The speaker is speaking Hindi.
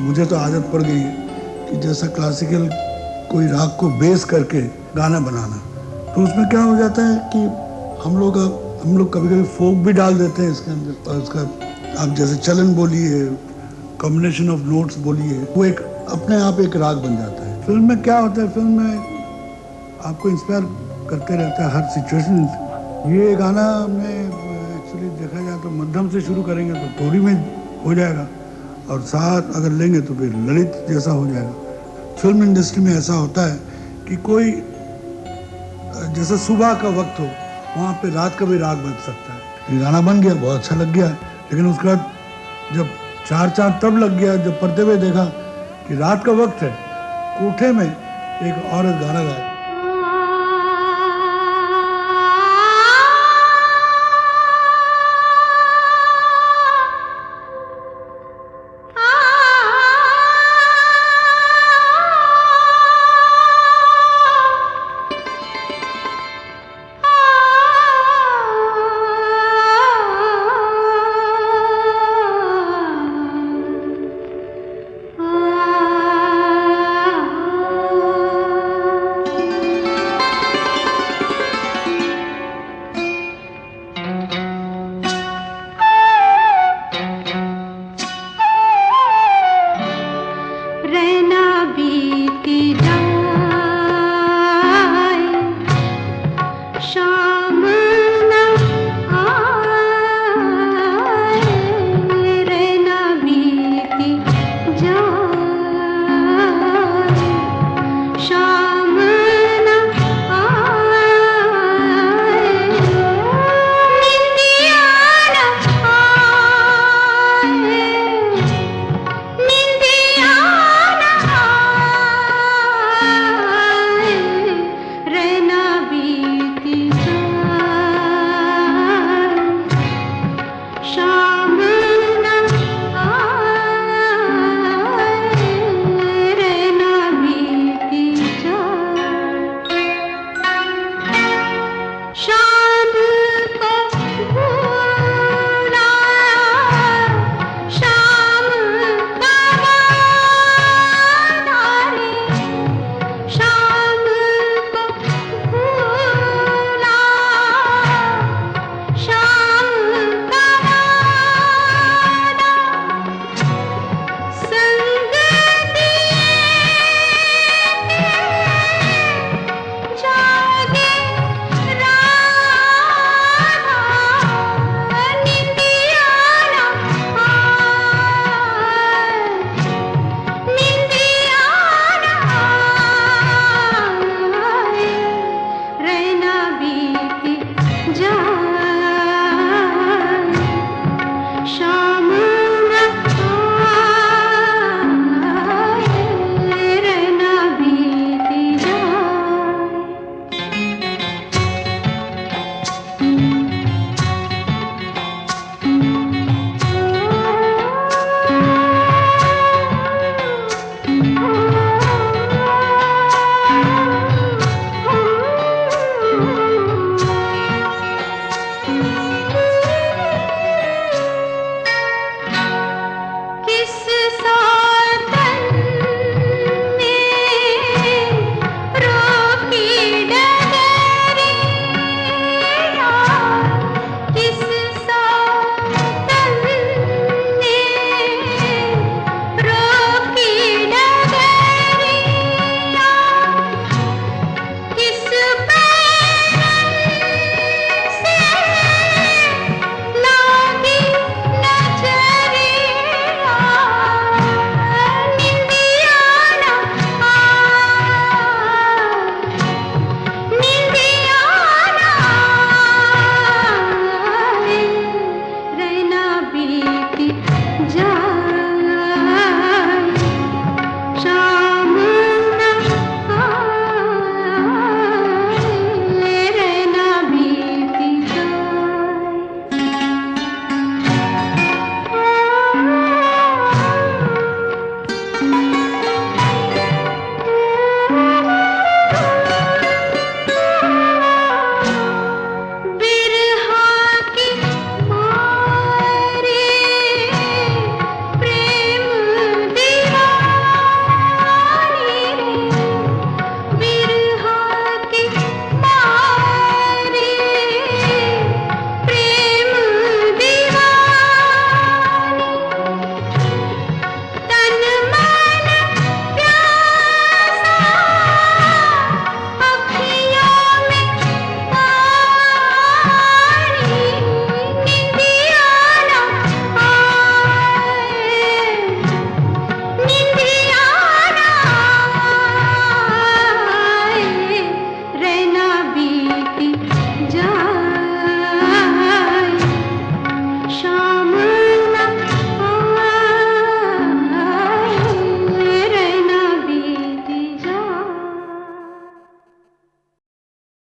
मुझे तो आदत पड़ गई है कि जैसा क्लासिकल कोई राग को बेस करके गाना बनाना तो उसमें क्या हो जाता है कि हम लोग हम लोग कभी कभी फोक भी डाल देते हैं इसके अंदर, और उसका, आप जैसे चलन बोलिए कॉम्बिनेशन ऑफ़ नोट्स बोलिए, वो एक, अपने आप एक राग बन जाता है। फ़िल्म में क्या होता है, फ़िल्म में आपको इंस्पायर करते रहता है हर सिचुएशन ये गाना हमने एक्चुअली देखा जाए तो मध्यम से शुरू करेंगे तो थोड़ी में हो जाएगा। और साथ अगर लेंगे तो फिर ललित जैसा हो जाएगा। फ़िल्म इंडस्ट्री में ऐसा होता है कि कोई, जैसे सुबह का वक्त हो, वहाँ पे रात का भी राग बन सकता है। गाना बन गया, बहुत अच्छा लग गया, लेकिन उसके बाद जब चार चाँद तब लग गया, जब पढ़ते हुए देखा कि रात का वक्त है, कोठे में एक औरत गाना गाया शाम shine.